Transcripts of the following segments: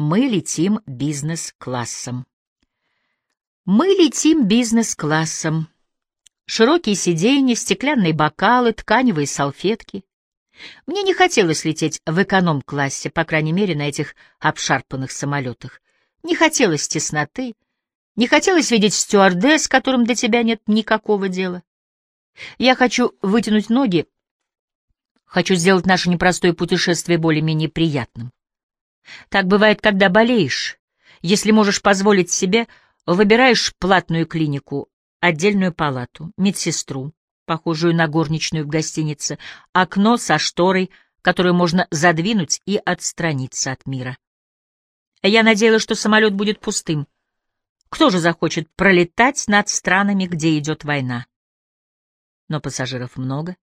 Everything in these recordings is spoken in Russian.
Мы летим бизнес-классом. Мы летим бизнес-классом. Широкие сиденья, стеклянные бокалы, тканевые салфетки. Мне не хотелось лететь в эконом-классе, по крайней мере, на этих обшарпанных самолетах. Не хотелось тесноты, не хотелось видеть стюардесс, которым до тебя нет никакого дела. Я хочу вытянуть ноги, хочу сделать наше непростое путешествие более-менее приятным. Так бывает, когда болеешь. Если можешь позволить себе, выбираешь платную клинику, отдельную палату, медсестру, похожую на горничную в гостинице, окно со шторой, которую можно задвинуть и отстраниться от мира. Я надеялась, что самолет будет пустым. Кто же захочет пролетать над странами, где идет война? Но пассажиров много.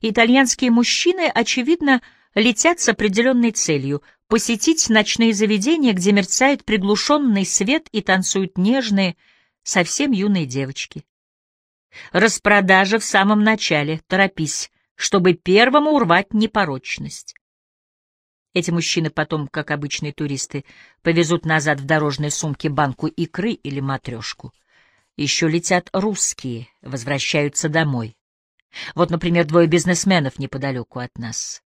Итальянские мужчины, очевидно, летят с определенной целью — посетить ночные заведения, где мерцает приглушенный свет и танцуют нежные, совсем юные девочки. Распродажа в самом начале, торопись, чтобы первому урвать непорочность. Эти мужчины потом, как обычные туристы, повезут назад в дорожной сумке банку икры или матрешку. Еще летят русские, возвращаются домой. Вот, например, двое бизнесменов неподалеку от нас.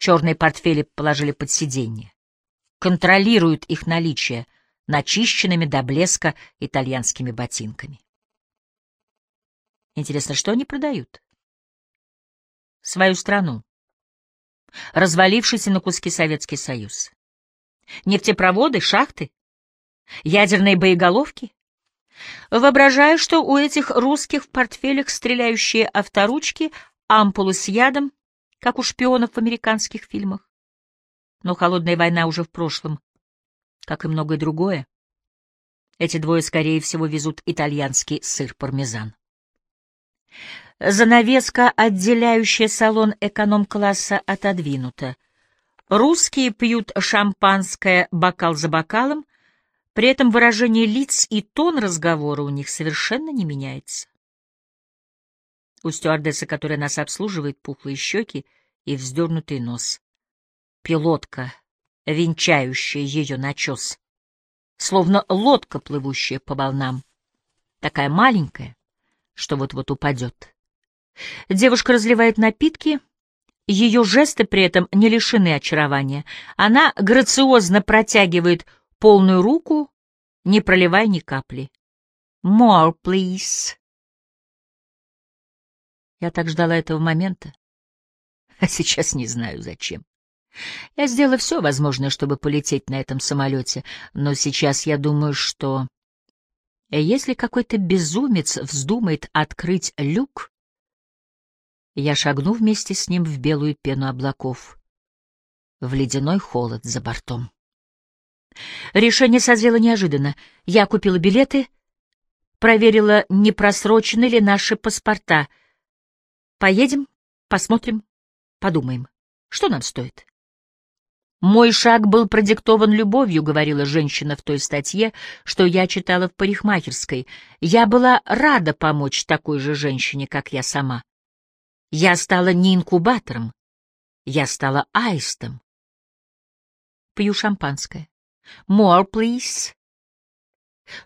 Черные портфели положили под сиденье. Контролируют их наличие начищенными до блеска итальянскими ботинками. Интересно, что они продают? Свою страну развалившийся на куски Советский Союз. Нефтепроводы, шахты, ядерные боеголовки. Воображаю, что у этих русских в портфелях стреляющие авторучки, ампулы с ядом, как у шпионов в американских фильмах. Но холодная война уже в прошлом, как и многое другое. Эти двое, скорее всего, везут итальянский сыр-пармезан. Занавеска, отделяющая салон эконом-класса, отодвинута. Русские пьют шампанское бокал за бокалом, при этом выражение лиц и тон разговора у них совершенно не меняется. У стюардессы, которая нас обслуживает, пухлые щеки и вздернутый нос. Пилотка, венчающая ее начес, словно лодка, плывущая по волнам, такая маленькая, что вот-вот упадет. Девушка разливает напитки, ее жесты при этом не лишены очарования. Она грациозно протягивает полную руку, не проливая ни капли. «More, please». Я так ждала этого момента, а сейчас не знаю зачем. Я сделала все возможное, чтобы полететь на этом самолете, но сейчас я думаю, что если какой-то безумец вздумает открыть люк, я шагну вместе с ним в белую пену облаков, в ледяной холод за бортом. Решение созрело неожиданно. Я купила билеты, проверила, не просрочены ли наши паспорта. Поедем, посмотрим, подумаем, что нам стоит. «Мой шаг был продиктован любовью», — говорила женщина в той статье, что я читала в парикмахерской. Я была рада помочь такой же женщине, как я сама. Я стала не инкубатором, я стала аистом. Пью шампанское. More, please.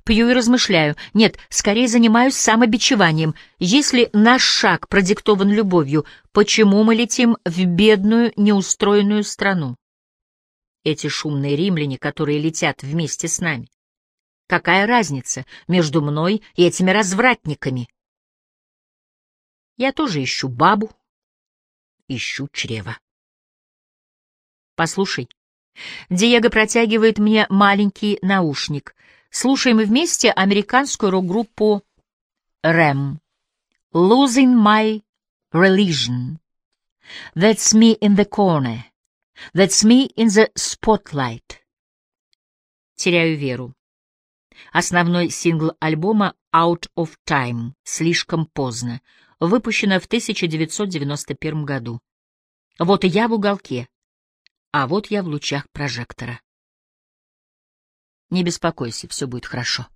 Пью и размышляю. Нет, скорее занимаюсь самобичеванием. Если наш шаг продиктован любовью, почему мы летим в бедную, неустроенную страну? Эти шумные римляне, которые летят вместе с нами. Какая разница между мной и этими развратниками? Я тоже ищу бабу, ищу чрева. Послушай. Диего протягивает мне маленький наушник. Слушаем вместе американскую рок-группу Рэм. Losing my religion. That's me in the corner. That's me in the spotlight. Теряю веру. Основной сингл альбома Out of Time. Слишком поздно выпущена в 1991 году. Вот и я в уголке, а вот я в лучах прожектора. Не беспокойся, все будет хорошо.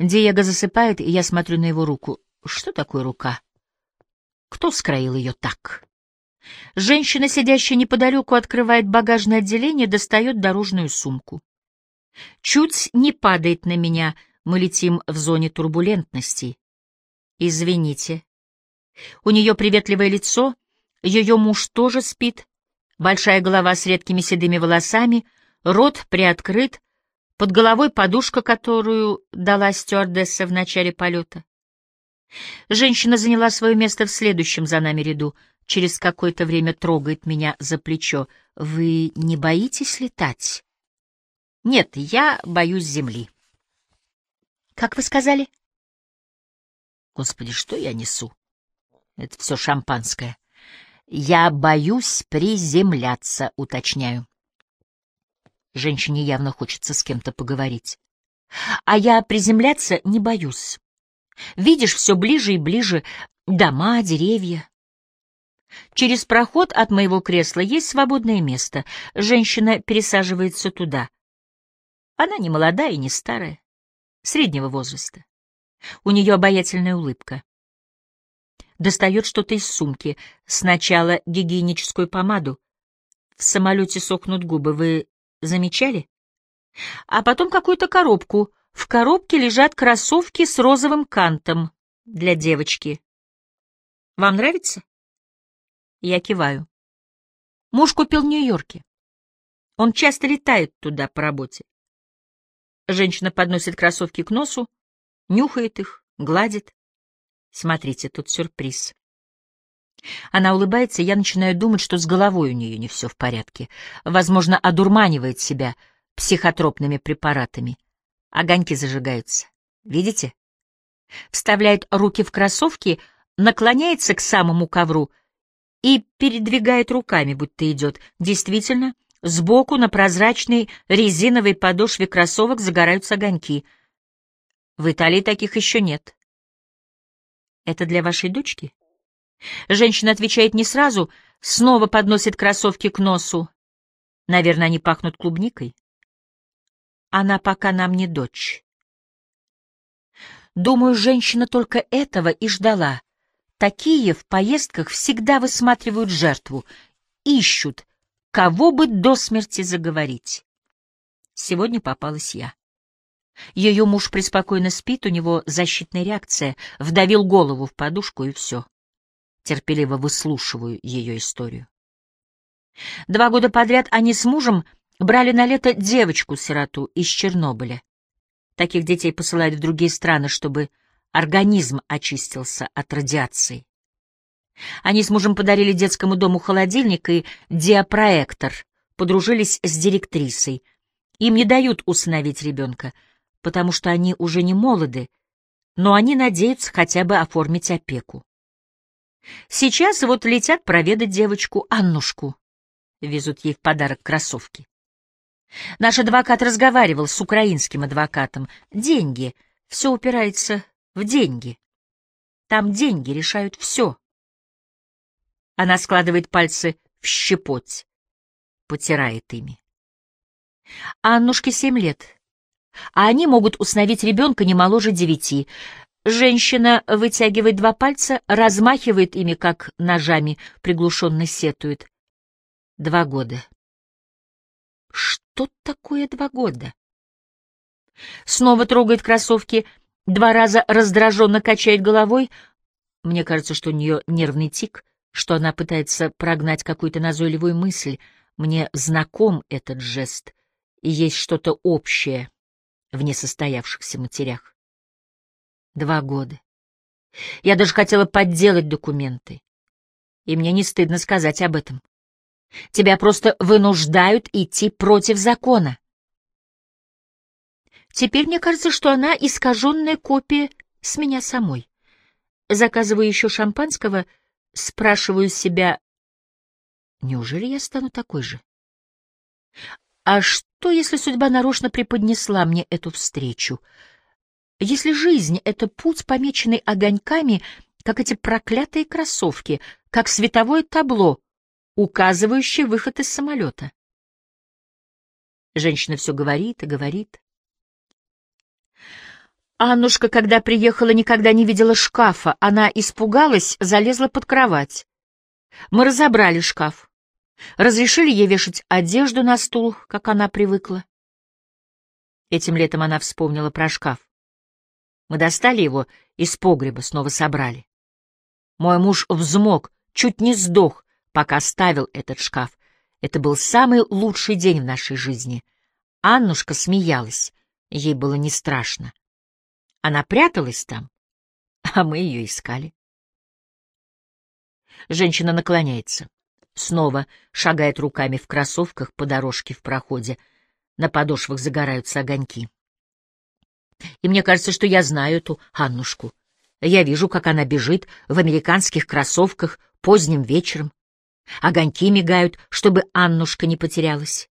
Диего засыпает, и я смотрю на его руку. Что такое рука? Кто скроил ее так? Женщина, сидящая неподалеку, открывает багажное отделение, достает дорожную сумку. Чуть не падает на меня, мы летим в зоне турбулентности. Извините. У нее приветливое лицо, ее муж тоже спит, большая голова с редкими седыми волосами, рот приоткрыт, под головой подушка, которую дала стюардесса в начале полета. Женщина заняла свое место в следующем за нами ряду — через какое-то время трогает меня за плечо. «Вы не боитесь летать?» «Нет, я боюсь земли». «Как вы сказали?» «Господи, что я несу? Это все шампанское. Я боюсь приземляться, уточняю». Женщине явно хочется с кем-то поговорить. А я приземляться не боюсь. Видишь, все ближе и ближе дома, деревья, Через проход от моего кресла есть свободное место. Женщина пересаживается туда. Она не молодая и не старая, среднего возраста. У нее обаятельная улыбка. Достает что-то из сумки. Сначала гигиеническую помаду. В самолете сохнут губы. Вы замечали? А потом какую-то коробку. В коробке лежат кроссовки с розовым кантом для девочки. Вам нравится? Я киваю. Муж купил в Нью-Йорке. Он часто летает туда по работе. Женщина подносит кроссовки к носу, нюхает их, гладит. Смотрите, тут сюрприз. Она улыбается, и я начинаю думать, что с головой у нее не все в порядке. Возможно, одурманивает себя психотропными препаратами. Огоньки зажигаются. Видите? Вставляет руки в кроссовки, наклоняется к самому ковру — и передвигает руками, будто идет. Действительно, сбоку на прозрачной резиновой подошве кроссовок загораются огоньки. В Италии таких еще нет. Это для вашей дочки? Женщина отвечает не сразу, снова подносит кроссовки к носу. Наверное, они пахнут клубникой. Она пока нам не дочь. Думаю, женщина только этого и ждала. Такие в поездках всегда высматривают жертву, ищут, кого бы до смерти заговорить. Сегодня попалась я. Ее муж преспокойно спит, у него защитная реакция, вдавил голову в подушку и все. Терпеливо выслушиваю ее историю. Два года подряд они с мужем брали на лето девочку-сироту из Чернобыля. Таких детей посылают в другие страны, чтобы Организм очистился от радиации. Они с мужем подарили детскому дому холодильник и диапроектор, подружились с директрисой. Им не дают усыновить ребенка, потому что они уже не молоды, но они надеются хотя бы оформить опеку. Сейчас вот летят проведать девочку Аннушку. Везут ей в подарок кроссовки. Наш адвокат разговаривал с украинским адвокатом. Деньги. Все упирается в деньги. Там деньги решают все. Она складывает пальцы в щепоть, потирает ими. Аннушке семь лет, а они могут установить ребенка не моложе девяти. Женщина вытягивает два пальца, размахивает ими, как ножами, приглушенно сетует. Два года. Что такое два года? Снова трогает кроссовки — Два раза раздраженно качает головой. Мне кажется, что у нее нервный тик, что она пытается прогнать какую-то назойливую мысль. Мне знаком этот жест, и есть что-то общее в несостоявшихся матерях. Два года. Я даже хотела подделать документы. И мне не стыдно сказать об этом. Тебя просто вынуждают идти против закона. Теперь мне кажется, что она искаженная копия с меня самой. Заказываю еще шампанского, спрашиваю себя, неужели я стану такой же? А что, если судьба нарочно преподнесла мне эту встречу? Если жизнь — это путь, помеченный огоньками, как эти проклятые кроссовки, как световое табло, указывающее выход из самолета? Женщина все говорит и говорит. Аннушка, когда приехала, никогда не видела шкафа. Она испугалась, залезла под кровать. Мы разобрали шкаф. Разрешили ей вешать одежду на стул, как она привыкла. Этим летом она вспомнила про шкаф. Мы достали его из погреба, снова собрали. Мой муж взмок, чуть не сдох, пока ставил этот шкаф. Это был самый лучший день в нашей жизни. Аннушка смеялась, ей было не страшно. Она пряталась там, а мы ее искали. Женщина наклоняется. Снова шагает руками в кроссовках по дорожке в проходе. На подошвах загораются огоньки. И мне кажется, что я знаю эту Аннушку. Я вижу, как она бежит в американских кроссовках поздним вечером. Огоньки мигают, чтобы Аннушка не потерялась.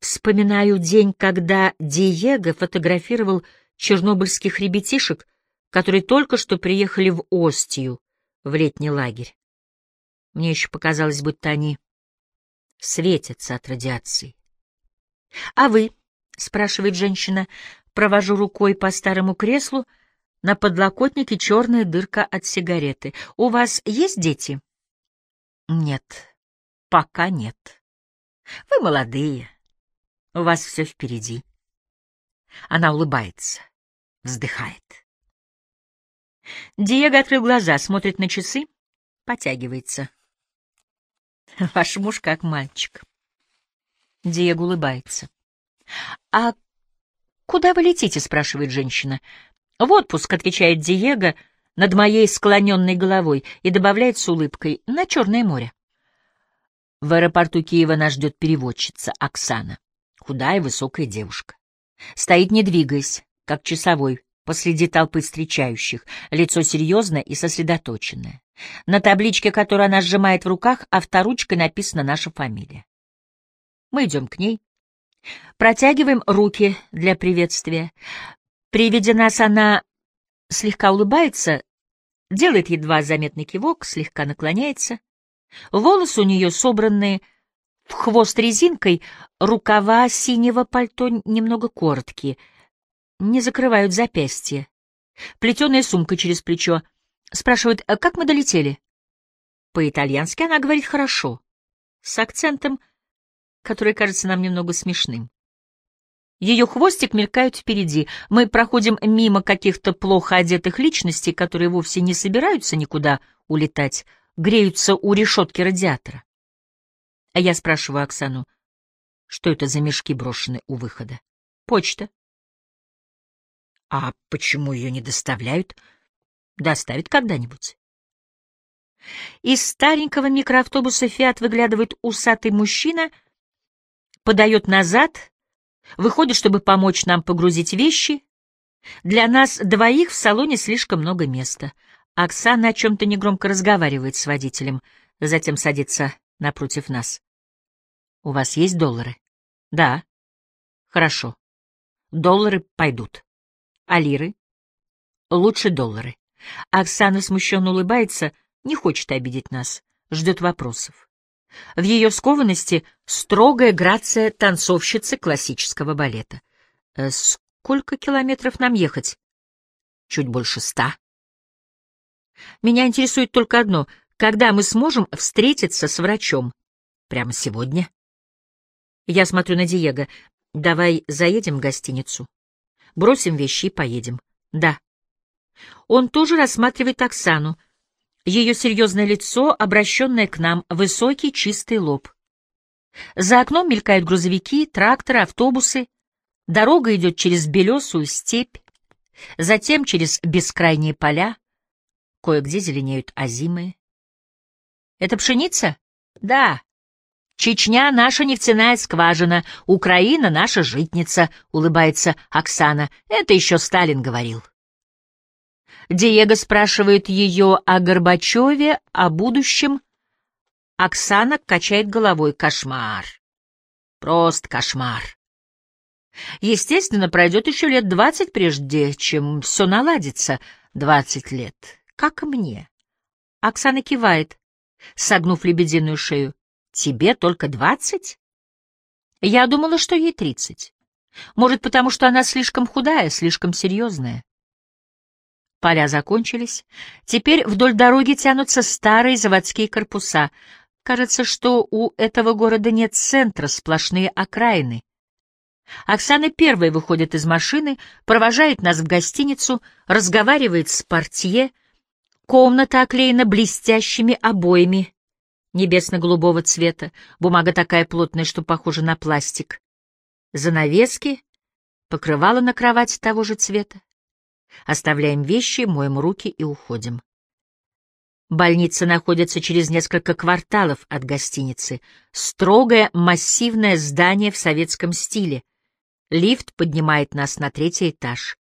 Вспоминаю день, когда Диего фотографировал чернобыльских ребятишек, которые только что приехали в Остию, в летний лагерь. Мне еще показалось, будто они светятся от радиации. — А вы? — спрашивает женщина. Провожу рукой по старому креслу. На подлокотнике черная дырка от сигареты. — У вас есть дети? — Нет, пока нет. — Вы молодые. У вас все впереди. Она улыбается, вздыхает. Диего открыл глаза, смотрит на часы, потягивается. Ваш муж как мальчик. Диего улыбается. — А куда вы летите? — спрашивает женщина. — В отпуск, — отвечает Диего над моей склоненной головой и добавляет с улыбкой, — на Черное море. В аэропорту Киева нас ждет переводчица Оксана, худая высокая девушка. Стоит, не двигаясь, как часовой, посреди толпы встречающих, лицо серьезное и сосредоточенное. На табличке, которую она сжимает в руках, авторучкой написана наша фамилия. Мы идем к ней, протягиваем руки для приветствия. При виде нас она слегка улыбается, делает едва заметный кивок, слегка наклоняется. Волосы у нее собранные в хвост резинкой, рукава синего пальто немного короткие, не закрывают запястья. Плетеная сумка через плечо — Спрашивают, «А как мы долетели? По-итальянски она говорит хорошо, с акцентом, который кажется нам немного смешным. Ее хвостик мелькает впереди. Мы проходим мимо каких-то плохо одетых личностей, которые вовсе не собираются никуда улетать, греются у решетки радиатора. А я спрашиваю Оксану, что это за мешки брошены у выхода? Почта. А почему ее не доставляют? Доставит когда-нибудь. Из старенького микроавтобуса «Фиат» выглядывает усатый мужчина, подает назад, выходит, чтобы помочь нам погрузить вещи. Для нас двоих в салоне слишком много места. Оксана о чем-то негромко разговаривает с водителем, затем садится напротив нас. «У вас есть доллары?» «Да». «Хорошо. Доллары пойдут. А лиры?» «Лучше доллары». Оксана смущенно улыбается, не хочет обидеть нас, ждет вопросов. В ее скованности строгая грация танцовщицы классического балета. «Э, «Сколько километров нам ехать?» «Чуть больше ста». «Меня интересует только одно. Когда мы сможем встретиться с врачом?» «Прямо сегодня?» Я смотрю на Диего. «Давай заедем в гостиницу. Бросим вещи и поедем». «Да». Он тоже рассматривает Оксану. Ее серьезное лицо, обращенное к нам, высокий чистый лоб. За окном мелькают грузовики, тракторы, автобусы. Дорога идет через белесую степь, затем через бескрайние поля. Кое-где зеленеют озимые. «Это пшеница?» «Да». «Чечня — наша нефтяная скважина, Украина — наша житница», — улыбается Оксана. «Это еще Сталин говорил». Диего спрашивает ее о Горбачеве, о будущем. Оксана качает головой. Кошмар. Просто кошмар. Естественно, пройдет еще лет двадцать, прежде чем все наладится. Двадцать лет. Как мне. Оксана кивает, согнув лебединую шею. Тебе только двадцать? Я думала, что ей тридцать. Может, потому что она слишком худая, слишком серьезная. Поля закончились. Теперь вдоль дороги тянутся старые заводские корпуса. Кажется, что у этого города нет центра, сплошные окраины. Оксана первой выходит из машины, провожает нас в гостиницу, разговаривает с портье. Комната оклеена блестящими обоями небесно-голубого цвета, бумага такая плотная, что похожа на пластик. Занавески, покрывало на кровати того же цвета. Оставляем вещи, моем руки и уходим. Больница находится через несколько кварталов от гостиницы. Строгое массивное здание в советском стиле. Лифт поднимает нас на третий этаж.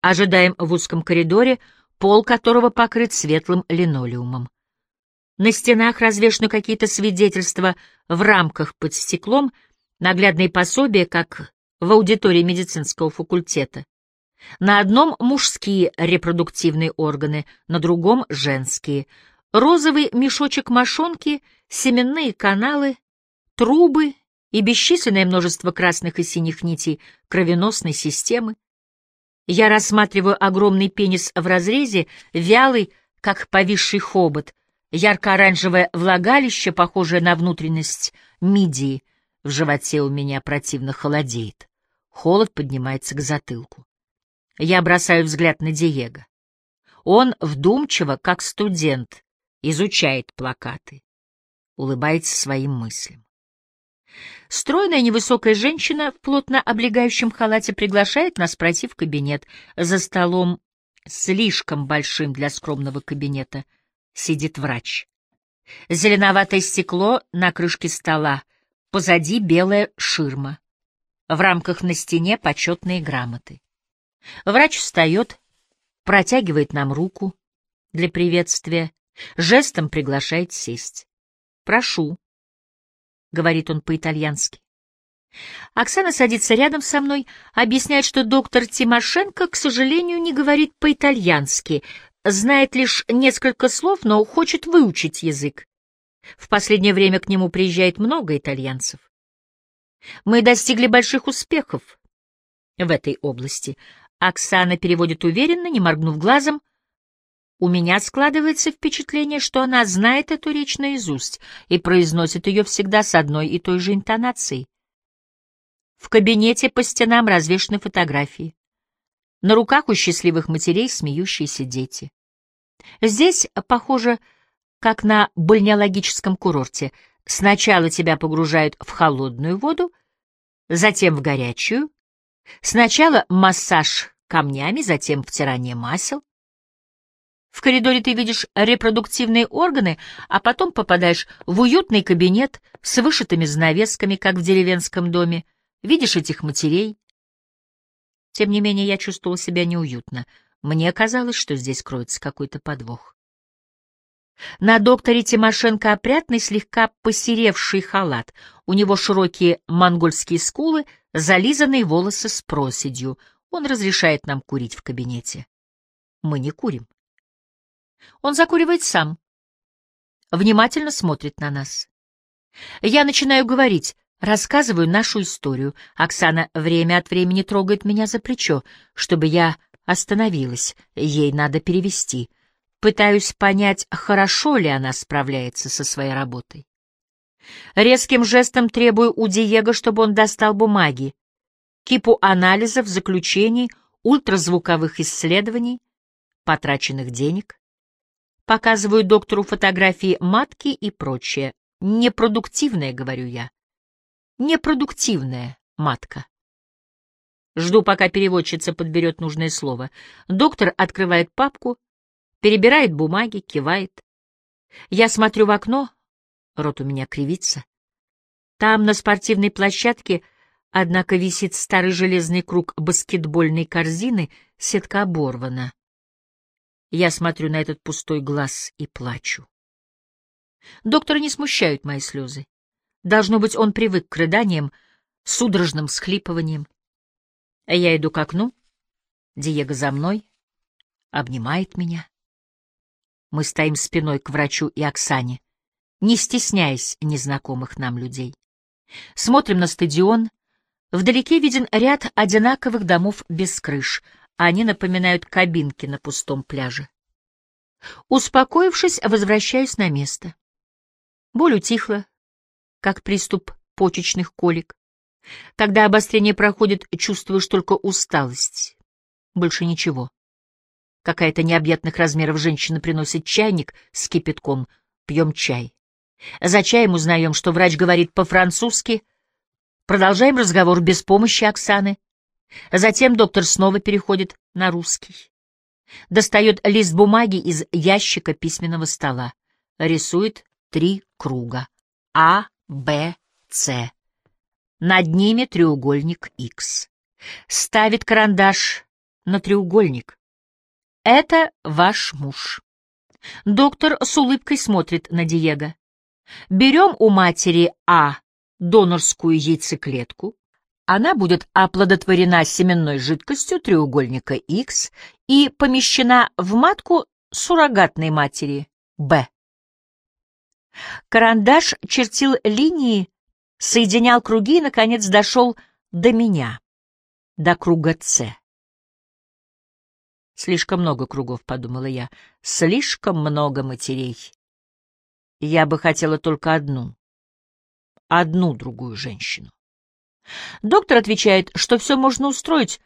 Ожидаем в узком коридоре, пол которого покрыт светлым линолеумом. На стенах развешаны какие-то свидетельства в рамках под стеклом, наглядные пособия, как в аудитории медицинского факультета. На одном мужские репродуктивные органы, на другом — женские. Розовый мешочек мошонки, семенные каналы, трубы и бесчисленное множество красных и синих нитей кровеносной системы. Я рассматриваю огромный пенис в разрезе, вялый, как повисший хобот, ярко-оранжевое влагалище, похожее на внутренность мидии. В животе у меня противно холодеет. Холод поднимается к затылку. Я бросаю взгляд на Диего. Он вдумчиво, как студент, изучает плакаты, улыбается своим мыслям. Стройная невысокая женщина в плотно облегающем халате приглашает нас пройти в кабинет. За столом, слишком большим для скромного кабинета, сидит врач. Зеленоватое стекло на крышке стола, позади белая ширма. В рамках на стене почетные грамоты. Врач встает, протягивает нам руку для приветствия, жестом приглашает сесть. «Прошу», — говорит он по-итальянски. Оксана садится рядом со мной, объясняет, что доктор Тимошенко, к сожалению, не говорит по-итальянски, знает лишь несколько слов, но хочет выучить язык. В последнее время к нему приезжает много итальянцев. Мы достигли больших успехов в этой области, Оксана переводит уверенно, не моргнув глазом. У меня складывается впечатление, что она знает эту речь наизусть и произносит ее всегда с одной и той же интонацией. В кабинете по стенам развешаны фотографии. На руках у счастливых матерей смеющиеся дети. Здесь, похоже, как на бальнеологическом курорте. Сначала тебя погружают в холодную воду, затем в горячую, Сначала массаж камнями, затем втирание масел. В коридоре ты видишь репродуктивные органы, а потом попадаешь в уютный кабинет с вышитыми занавесками, как в деревенском доме. Видишь этих матерей. Тем не менее, я чувствовал себя неуютно. Мне казалось, что здесь кроется какой-то подвох. На докторе Тимошенко опрятный, слегка посеревший халат. У него широкие монгольские скулы, зализанные волосы с проседью. Он разрешает нам курить в кабинете. Мы не курим. Он закуривает сам. Внимательно смотрит на нас. Я начинаю говорить, рассказываю нашу историю. Оксана время от времени трогает меня за плечо, чтобы я остановилась. Ей надо перевести. Пытаюсь понять, хорошо ли она справляется со своей работой. Резким жестом требую у Диего, чтобы он достал бумаги, кипу анализов, заключений, ультразвуковых исследований, потраченных денег. Показываю доктору фотографии матки и прочее. Непродуктивная, говорю я. Непродуктивная матка. Жду, пока переводчица подберет нужное слово. Доктор открывает папку, перебирает бумаги, кивает. Я смотрю в окно, рот у меня кривится. Там, на спортивной площадке, однако висит старый железный круг баскетбольной корзины, сетка оборвана. Я смотрю на этот пустой глаз и плачу. Доктора не смущают мои слезы. Должно быть, он привык к рыданиям, судорожным схлипываниям. Я иду к окну, Диего за мной, обнимает меня. Мы стоим спиной к врачу и Оксане не стесняясь незнакомых нам людей. Смотрим на стадион. Вдалеке виден ряд одинаковых домов без крыш. Они напоминают кабинки на пустом пляже. Успокоившись, возвращаюсь на место. Боль утихла, как приступ почечных колик. Когда обострение проходит, чувствуешь только усталость. Больше ничего. Какая-то необъятных размеров женщина приносит чайник с кипятком. Пьем чай. За чаем узнаем, что врач говорит по-французски. Продолжаем разговор без помощи Оксаны. Затем доктор снова переходит на русский. Достает лист бумаги из ящика письменного стола. Рисует три круга. А, Б, С. Над ними треугольник X. Ставит карандаш на треугольник. Это ваш муж. Доктор с улыбкой смотрит на Диего. Берем у матери А донорскую яйцеклетку. Она будет оплодотворена семенной жидкостью треугольника X и помещена в матку суррогатной матери Б. Карандаш чертил линии, соединял круги и, наконец, дошел до меня, до круга С. Слишком много кругов, — подумала я, — слишком много матерей. Я бы хотела только одну, одну другую женщину. Доктор отвечает, что все можно устроить,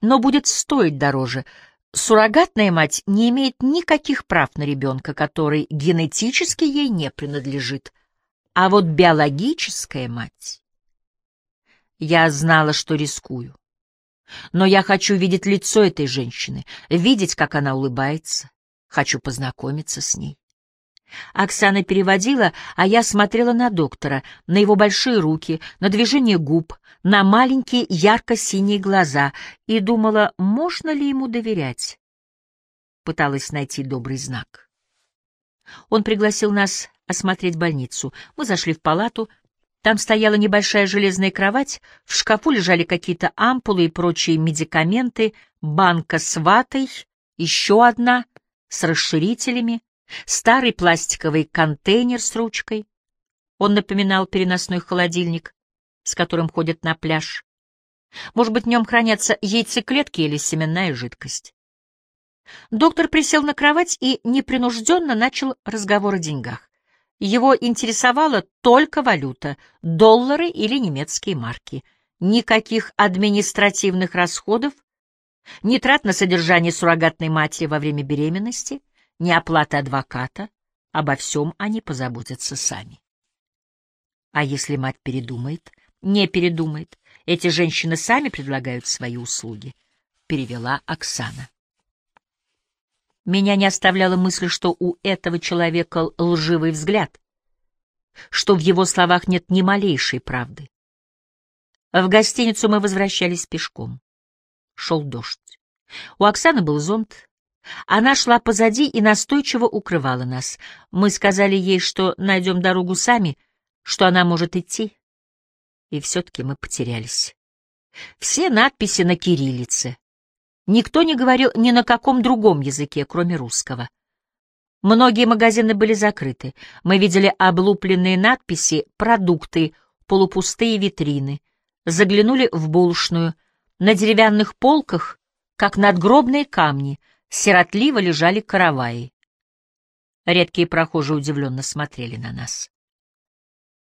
но будет стоить дороже — Суррогатная мать не имеет никаких прав на ребенка, который генетически ей не принадлежит. А вот биологическая мать... Я знала, что рискую. Но я хочу видеть лицо этой женщины, видеть, как она улыбается. Хочу познакомиться с ней. Оксана переводила, а я смотрела на доктора, на его большие руки, на движение губ, на маленькие ярко-синие глаза и думала, можно ли ему доверять. Пыталась найти добрый знак. Он пригласил нас осмотреть больницу. Мы зашли в палату. Там стояла небольшая железная кровать, в шкафу лежали какие-то ампулы и прочие медикаменты, банка с ватой, еще одна с расширителями, старый пластиковый контейнер с ручкой. Он напоминал переносной холодильник, с которым ходят на пляж. Может быть, в нем хранятся яйцеклетки или семенная жидкость. Доктор присел на кровать и непринужденно начал разговор о деньгах. Его интересовала только валюта — доллары или немецкие марки. Никаких административных расходов, ни трат на содержание суррогатной матери во время беременности, ни оплаты адвоката. Обо всем они позаботятся сами. А если мать передумает? Не передумает. Эти женщины сами предлагают свои услуги, — перевела Оксана. Меня не оставляла мысль, что у этого человека лживый взгляд, что в его словах нет ни малейшей правды. В гостиницу мы возвращались пешком. Шел дождь. У Оксаны был зонт. Она шла позади и настойчиво укрывала нас. Мы сказали ей, что найдем дорогу сами, что она может идти. И все-таки мы потерялись. Все надписи на кириллице. Никто не говорил ни на каком другом языке, кроме русского. Многие магазины были закрыты. Мы видели облупленные надписи, продукты, полупустые витрины. Заглянули в булочную. На деревянных полках, как надгробные камни, сиротливо лежали караваи. Редкие прохожие удивленно смотрели на нас.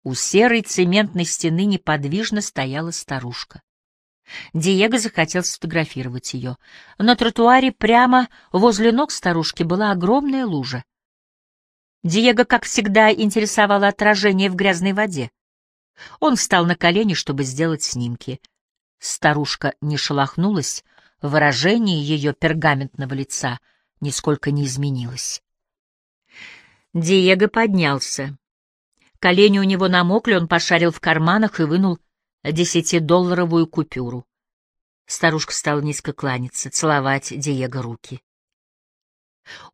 У серой цементной стены неподвижно стояла старушка. Диего захотел сфотографировать ее. На тротуаре прямо возле ног старушки была огромная лужа. Диего, как всегда, интересовало отражение в грязной воде. Он встал на колени, чтобы сделать снимки. Старушка не шелохнулась, выражение ее пергаментного лица нисколько не изменилось. Диего поднялся. Колени у него намокли, он пошарил в карманах и вынул десятидолларовую купюру. Старушка стала низко кланяться, целовать Диего руки.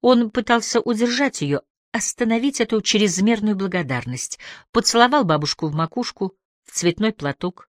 Он пытался удержать ее, остановить эту чрезмерную благодарность, поцеловал бабушку в макушку, в цветной платок,